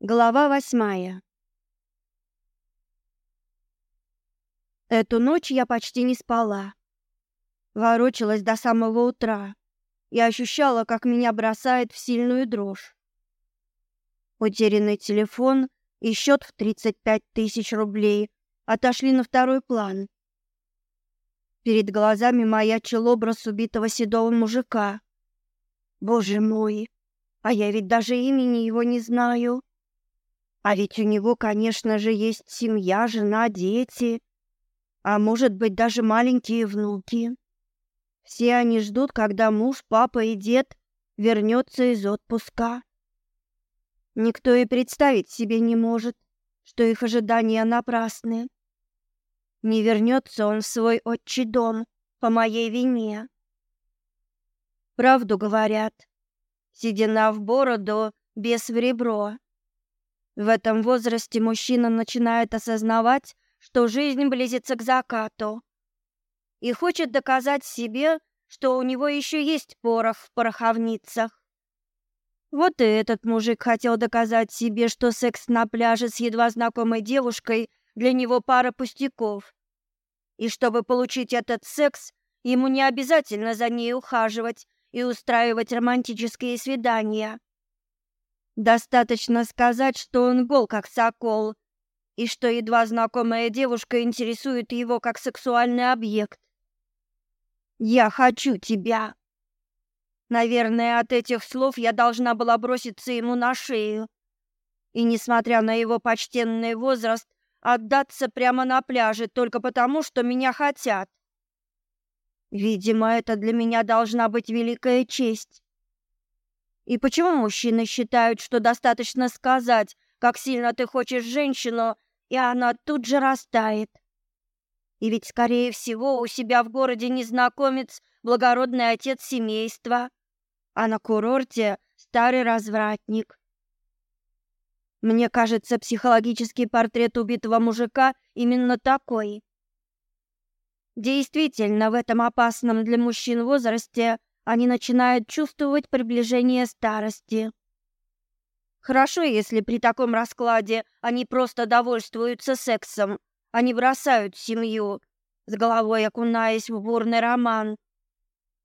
Глава восьмая. Эту ночь я почти не спала. Ворочалась до самого утра и ощущала, как меня бросает в сильную дрожь. Утерянный телефон и счет в 35 тысяч рублей отошли на второй план. Перед глазами маячил образ убитого седого мужика. Боже мой, а я ведь даже имени его не знаю. А ведь у него, конечно же, есть семья, жена, дети, а может быть, даже маленькие внуки. Все они ждут, когда муж, папа и дед вернется из отпуска. Никто и представить себе не может, что их ожидания напрасны. Не вернется он в свой отчий дом по моей вине. Правду говорят, седина в бороду, без в ребро. В этом возрасте мужчина начинает осознавать, что жизнь близится к закату и хочет доказать себе, что у него еще есть порох в пороховницах. Вот и этот мужик хотел доказать себе, что секс на пляже с едва знакомой девушкой для него пара пустяков. И чтобы получить этот секс, ему не обязательно за ней ухаживать и устраивать романтические свидания. Достаточно сказать, что он гол как сокол, и что едва знакомая девушка интересует его как сексуальный объект. Я хочу тебя. Наверное, от этих слов я должна была броситься ему на шею. И несмотря на его почтенный возраст, отдаться прямо на пляже только потому, что меня хотят. Видимо, это для меня должна быть великая честь. И почему мужчины считают, что достаточно сказать, как сильно ты хочешь женщину, и она тут же растает? И ведь, скорее всего, у себя в городе незнакомец, благородный отец семейства, а на курорте старый развратник. Мне кажется, психологический портрет убитого мужика именно такой. Действительно, в этом опасном для мужчин возрасте они начинают чувствовать приближение старости. Хорошо, если при таком раскладе они просто довольствуются сексом, а не бросают семью, с головой окунаясь в бурный роман.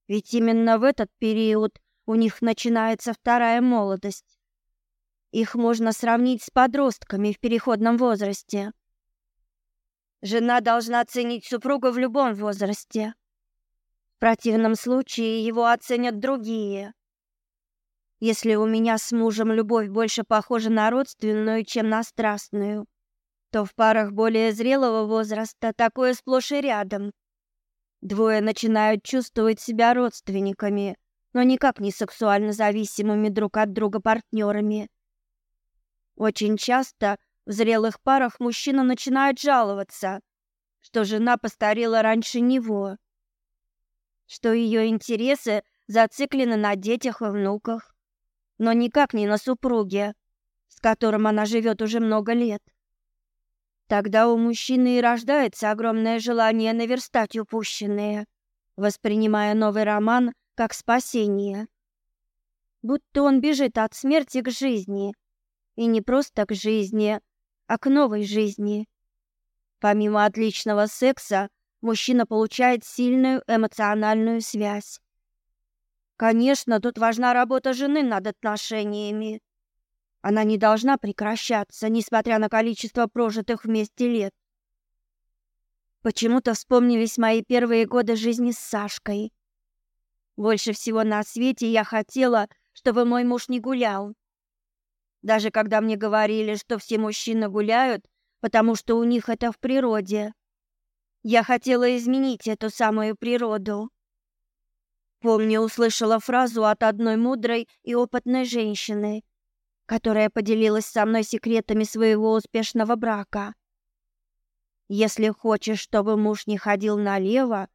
Ведь именно в этот период у них начинается вторая молодость. Их можно сравнить с подростками в переходном возрасте. Жена должна ценить супруга в любом возрасте противном случае его оценят другие. Если у меня с мужем любовь больше похожа на родственную, чем на страстную, то в парах более зрелого возраста такое сплошь и рядом. Двое начинают чувствовать себя родственниками, но никак не сексуально зависимыми друг от друга партнерами. Очень часто в зрелых парах мужчина начинает жаловаться, что жена постарела раньше него что ее интересы зациклены на детях и внуках, но никак не на супруге, с которым она живет уже много лет. Тогда у мужчины и рождается огромное желание наверстать упущенное, воспринимая новый роман как спасение. Будто он бежит от смерти к жизни, и не просто к жизни, а к новой жизни. Помимо отличного секса, мужчина получает сильную эмоциональную связь. Конечно, тут важна работа жены над отношениями. Она не должна прекращаться, несмотря на количество прожитых вместе лет. Почему-то вспомнились мои первые годы жизни с Сашкой. Больше всего на свете я хотела, чтобы мой муж не гулял. Даже когда мне говорили, что все мужчины гуляют, потому что у них это в природе, я хотела изменить эту самую природу. Помню, услышала фразу от одной мудрой и опытной женщины, которая поделилась со мной секретами своего успешного брака. Если хочешь, чтобы муж не ходил налево,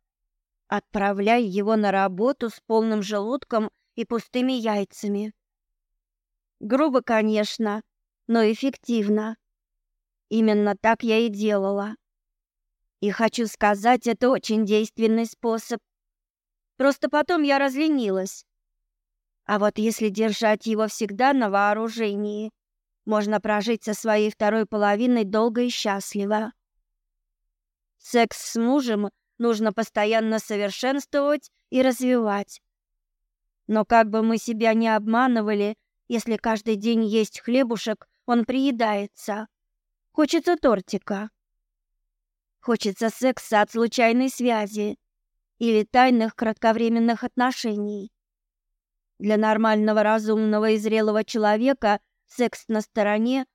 отправляй его на работу с полным желудком и пустыми яйцами. Грубо, конечно, но эффективно. Именно так я и делала. И хочу сказать, это очень действенный способ. Просто потом я разленилась. А вот если держать его всегда на вооружении, можно прожить со своей второй половиной долго и счастливо. Секс с мужем нужно постоянно совершенствовать и развивать. Но как бы мы себя не обманывали, если каждый день есть хлебушек, он приедается. Хочется тортика. Хочется секса от случайной связи или тайных кратковременных отношений. Для нормального, разумного и зрелого человека секс на стороне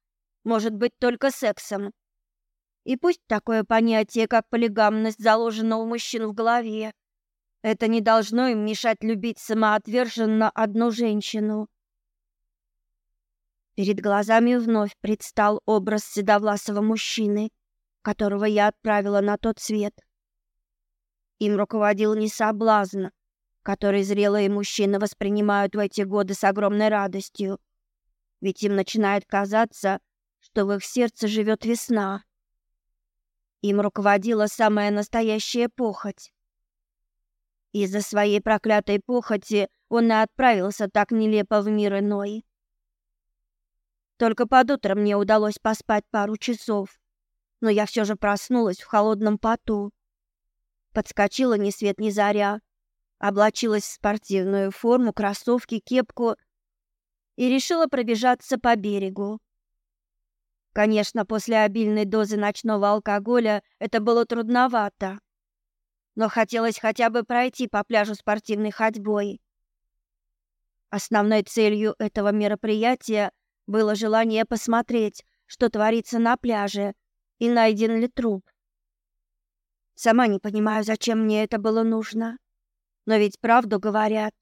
может быть только сексом. И пусть такое понятие, как полигамность, заложено у мужчин в голове, это не должно им мешать любить самоотверженно одну женщину. Перед глазами вновь предстал образ седовласого мужчины, которого я отправила на тот свет. Им руководил не соблазн, который зрелые мужчины воспринимают в эти годы с огромной радостью, ведь им начинает казаться, что в их сердце живет весна. Им руководила самая настоящая похоть. Из-за своей проклятой похоти он и отправился так нелепо в мир иной. Только под утро мне удалось поспать пару часов, но я все же проснулась в холодном поту. Подскочила ни свет ни заря, облачилась в спортивную форму, кроссовки, кепку и решила пробежаться по берегу. Конечно, после обильной дозы ночного алкоголя это было трудновато но хотелось хотя бы пройти по пляжу спортивной ходьбой. Основной целью этого мероприятия было желание посмотреть, что творится на пляже и найден ли труп. Сама не понимаю, зачем мне это было нужно. Но ведь правду говорят.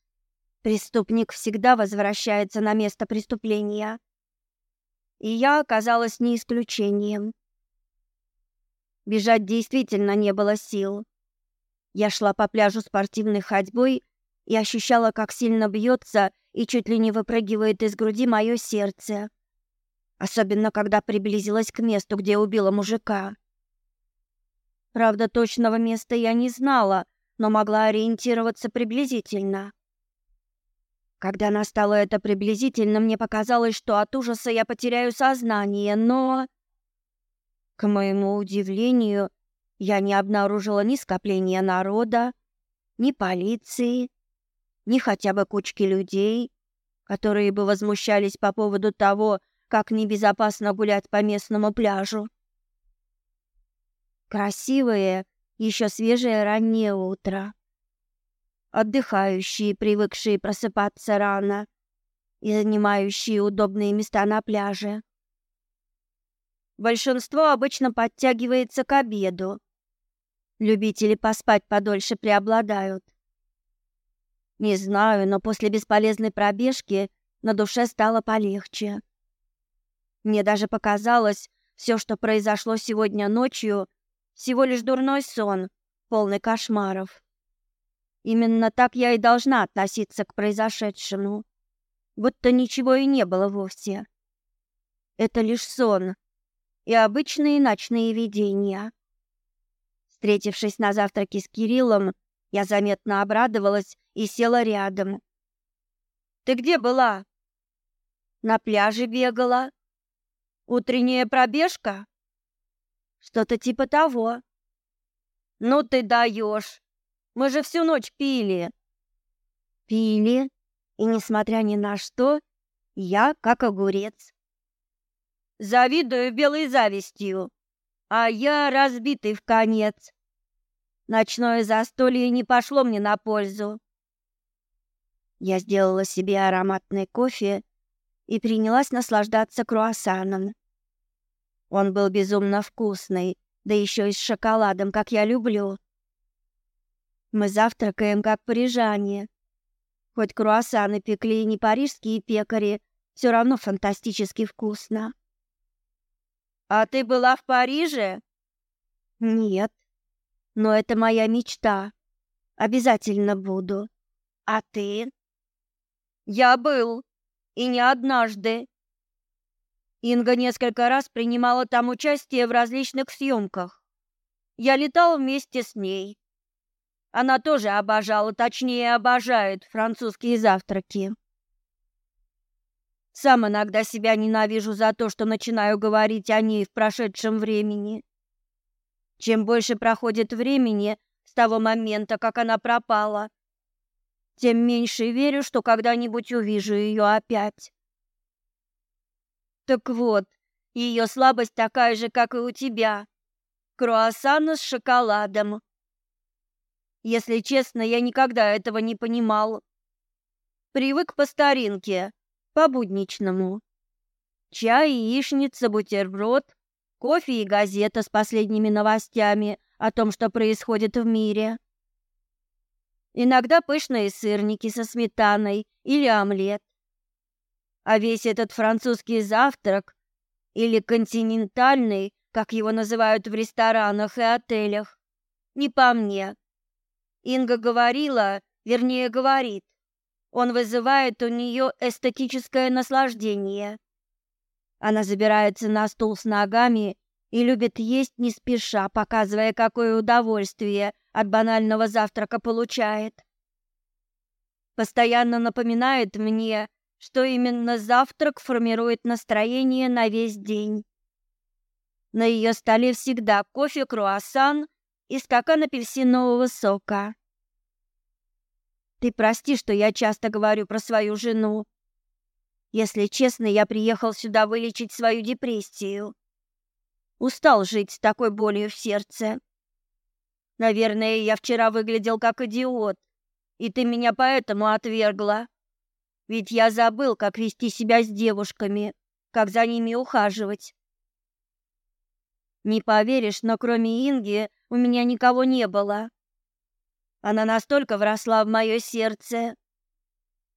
Преступник всегда возвращается на место преступления. И я оказалась не исключением. Бежать действительно не было сил. Я шла по пляжу спортивной ходьбой и ощущала, как сильно бьется и чуть ли не выпрыгивает из груди мое сердце. Особенно, когда приблизилась к месту, где убила мужика. Правда, точного места я не знала, но могла ориентироваться приблизительно. Когда настало это приблизительно, мне показалось, что от ужаса я потеряю сознание, но... К моему удивлению, я не обнаружила ни скопления народа, ни полиции, ни хотя бы кучки людей, которые бы возмущались по поводу того, как небезопасно гулять по местному пляжу. Красивое, еще свежее раннее утро. Отдыхающие, привыкшие просыпаться рано и занимающие удобные места на пляже. Большинство обычно подтягивается к обеду, Любители поспать подольше преобладают. Не знаю, но после бесполезной пробежки на душе стало полегче. Мне даже показалось, все, что произошло сегодня ночью, всего лишь дурной сон, полный кошмаров. Именно так я и должна относиться к произошедшему, будто ничего и не было вовсе. Это лишь сон и обычные ночные видения. Встретившись на завтраке с Кириллом, я заметно обрадовалась и села рядом. Ты где была? На пляже бегала. Утренняя пробежка? Что-то типа того. Ну ты даешь. Мы же всю ночь пили. Пили, и несмотря ни на что, я как огурец. Завидую белой завистью а я разбитый в конец. Ночное застолье не пошло мне на пользу. Я сделала себе ароматный кофе и принялась наслаждаться круассаном. Он был безумно вкусный, да еще и с шоколадом, как я люблю. Мы завтракаем как парижане. Хоть круассаны пекли не парижские пекари, все равно фантастически вкусно. А ты была в Париже? Нет. Но это моя мечта. Обязательно буду. А ты? Я был, и не однажды. Инга несколько раз принимала там участие в различных съемках. Я летал вместе с ней. Она тоже обожала, точнее, обожает французские завтраки. Сам иногда себя ненавижу за то, что начинаю говорить о ней в прошедшем времени. Чем больше проходит времени с того момента, как она пропала, тем меньше верю, что когда-нибудь увижу ее опять. Так вот, ее слабость такая же, как и у тебя. Круассаны с шоколадом. Если честно, я никогда этого не понимал. Привык по старинке, по-будничному. Чай, яичница, бутерброд, кофе и газета с последними новостями о том, что происходит в мире. Иногда пышные сырники со сметаной или омлет. А весь этот французский завтрак или континентальный, как его называют в ресторанах и отелях, не по мне. Инга говорила, вернее говорит, он вызывает у нее эстетическое наслаждение. Она забирается на стул с ногами и любит есть не спеша, показывая, какое удовольствие от банального завтрака получает. Постоянно напоминает мне, что именно завтрак формирует настроение на весь день. На ее столе всегда кофе, круассан и стакан апельсинового сока. Ты прости, что я часто говорю про свою жену. Если честно, я приехал сюда вылечить свою депрессию. Устал жить с такой болью в сердце. Наверное, я вчера выглядел как идиот, и ты меня поэтому отвергла. Ведь я забыл, как вести себя с девушками, как за ними ухаживать. Не поверишь, но кроме Инги у меня никого не было. Она настолько вросла в мое сердце.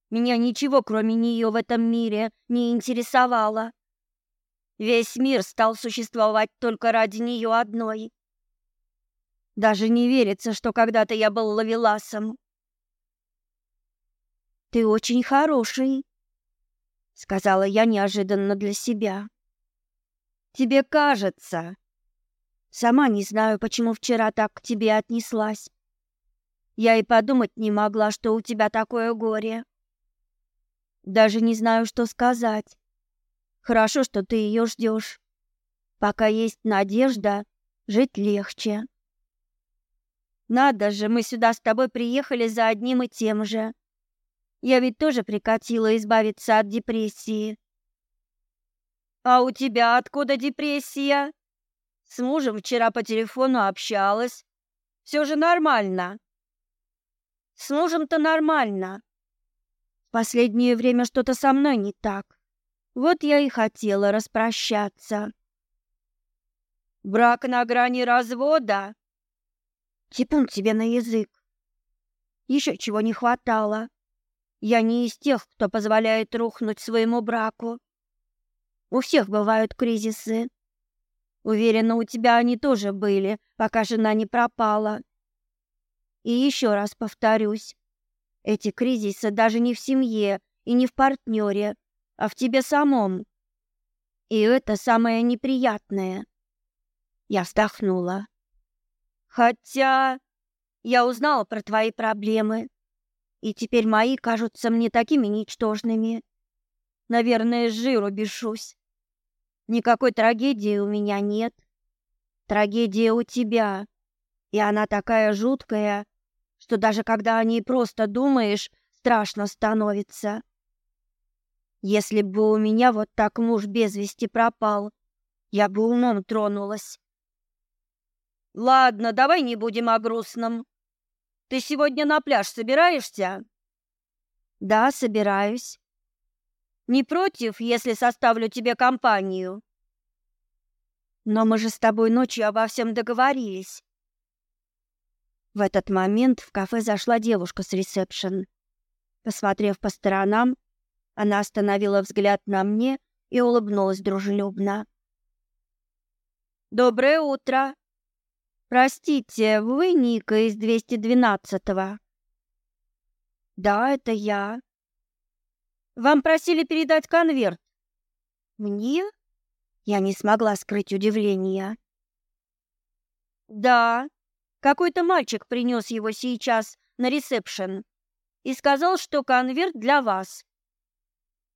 Меня ничего, кроме нее, в этом мире не интересовало. Весь мир стал существовать только ради нее одной. Даже не верится, что когда-то я был ловеласом. «Ты очень хороший», — сказала я неожиданно для себя. «Тебе кажется. Сама не знаю, почему вчера так к тебе отнеслась. Я и подумать не могла, что у тебя такое горе. Даже не знаю, что сказать. Хорошо, что ты ее ждешь. Пока есть надежда, жить легче. Надо же, мы сюда с тобой приехали за одним и тем же. Я ведь тоже прикатила избавиться от депрессии. А у тебя откуда депрессия? С мужем вчера по телефону общалась. Все же нормально. С мужем-то нормально. В последнее время что-то со мной не так. Вот я и хотела распрощаться. Брак на грани развода? Типун тебе на язык. Еще чего не хватало. Я не из тех, кто позволяет рухнуть своему браку. У всех бывают кризисы. Уверена, у тебя они тоже были, пока жена не пропала. И еще раз повторюсь, эти кризисы даже не в семье и не в партнере, а в тебе самом. И это самое неприятное. Я вздохнула. Хотя я узнала про твои проблемы, и теперь мои кажутся мне такими ничтожными. Наверное, с жиру бешусь. Никакой трагедии у меня нет. Трагедия у тебя, и она такая жуткая, что даже когда о ней просто думаешь, страшно становится. Если бы у меня вот так муж без вести пропал, я бы умом тронулась. Ладно, давай не будем о грустном. Ты сегодня на пляж собираешься? Да, собираюсь. Не против, если составлю тебе компанию? Но мы же с тобой ночью обо всем договорились. В этот момент в кафе зашла девушка с ресепшн. Посмотрев по сторонам, она остановила взгляд на мне и улыбнулась дружелюбно. Доброе утро. Простите, вы Ника из 212-го? Да, это я. Вам просили передать конверт. Мне? Я не смогла скрыть удивление. Да, какой-то мальчик принес его сейчас на ресепшн и сказал, что конверт для вас.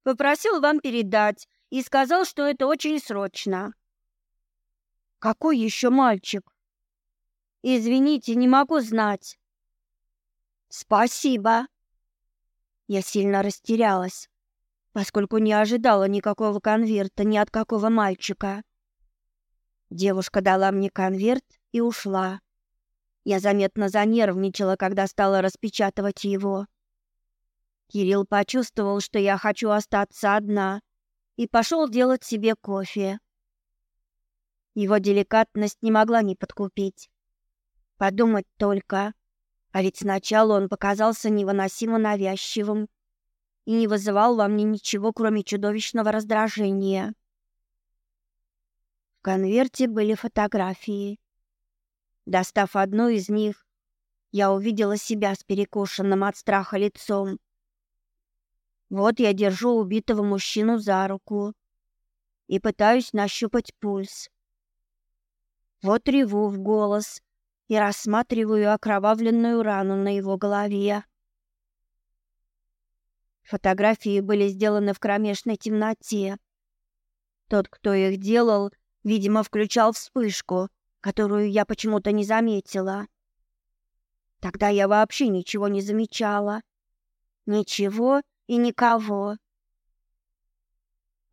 Попросил вам передать и сказал, что это очень срочно. Какой еще мальчик? Извините, не могу знать. Спасибо. Я сильно растерялась, поскольку не ожидала никакого конверта ни от какого мальчика. Девушка дала мне конверт и ушла. Я заметно занервничала, когда стала распечатывать его. Кирилл почувствовал, что я хочу остаться одна, и пошел делать себе кофе. Его деликатность не могла не подкупить. Подумать только, а ведь сначала он показался невыносимо навязчивым и не вызывал во мне ничего, кроме чудовищного раздражения. В конверте были фотографии. Достав одну из них, я увидела себя с перекошенным от страха лицом. Вот я держу убитого мужчину за руку и пытаюсь нащупать пульс. Вот реву в голос и рассматриваю окровавленную рану на его голове. Фотографии были сделаны в кромешной темноте. Тот, кто их делал, видимо, включал вспышку, которую я почему-то не заметила. Тогда я вообще ничего не замечала. Ничего и никого.